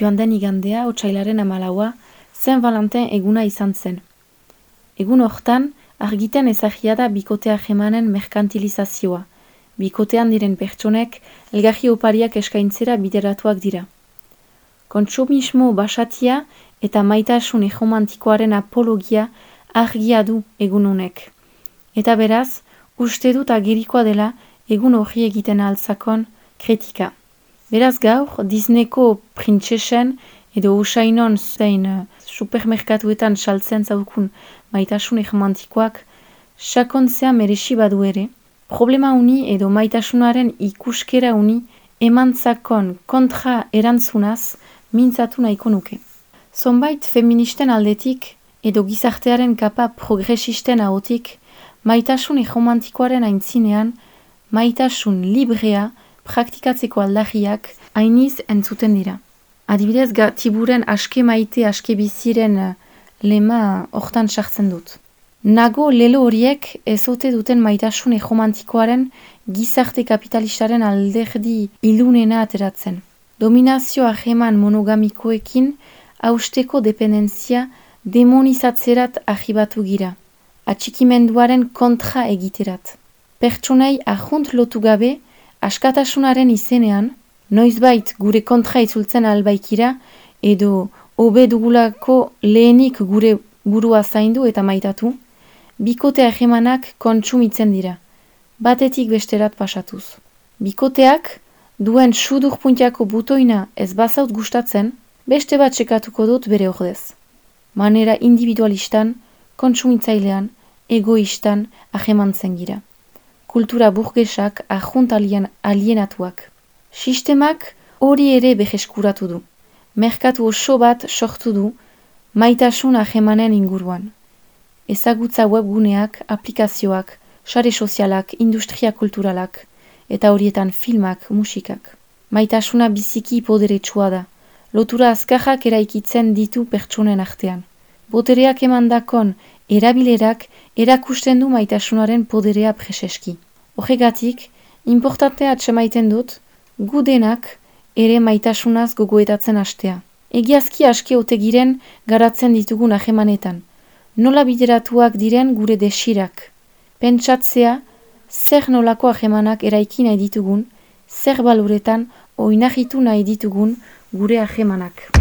Joan den igandea, otxailaren amalaua, zen Valentin eguna izan zen. Egun hortan, argiten ezagia da bikotea jemanen merkantilizazioa. Bikotean diren pertsonek, elgarri opariak eskaintzera bideratuak dira. Kontsumismo basatia eta maitasun egomantikoaren apologia argia du egun honek. Eta beraz, uste dut agirikoa dela egun hori egiten altzakon kritika. Beraz gaur, Disneyko printsesen edo usainon zein uh, supermerkatuetan saltzen zaukun maitasun egomantikoak sakontzea merexi badu ere, problema uni edo maitasunaren ikuskera uni emantzakon kontra erantzunaz mintzatu nahiko nuke. Zonbait feministen aldetik edo gizartearen kapa progresisten ahotik, maitasun egomantikoaren aintzinean, maitasun librea praktikatzeko aldagiak hainiz entzuten dira. Adibidez, tiburen aske maite aske biziren uh, lema hortan sartzen dut. Nago lelo horiek ezote duten maitasun egomantikoaren gizarte kapitalistaren alderdi ilunena ateratzen. Dominazio aheman monogamikoekin hausteko dependentzia demonizatzerat ahibatu gira, atxikimenduaren kontra egiterat. Pertsonei ahunt lotu gabe, askatasunaren izenean, noizbait gure kontra itzultzen albaikira, edo hobe dugulako lehenik gure burua zaindu eta maitatu, bikote ahemanak kontsumitzen dira, batetik besterat pasatuz. Bikoteak, duen sudur puntiako butoina ez bazaut gustatzen, beste bat sekatuko dut bere ordez manera individualistan, kontsumitzailean, egoistan ahemantzen gira. Kultura burgesak ahuntalien alienatuak. Sistemak hori ere beheskuratu du. Merkatu oso bat sortu du maitasun ahemanen inguruan. Ezagutza webguneak, aplikazioak, sare sozialak, industria kulturalak, eta horietan filmak, musikak. Maitasuna biziki poderetsua da, lotura azkajak eraikitzen ditu pertsonen artean. Botereak emandakon erabilerak erakusten du maitasunaren poderea preseski. Horregatik, importante atxemaiten dut, gudenak ere maitasunaz gogoetatzen astea. Egiazki aske otegiren garatzen ditugun ahemanetan. Nola bideratuak diren gure desirak. Pentsatzea, zer nolako ahemanak eraiki nahi ditugun, zer baluretan oinahitu nahi ditugun gure ahemanak.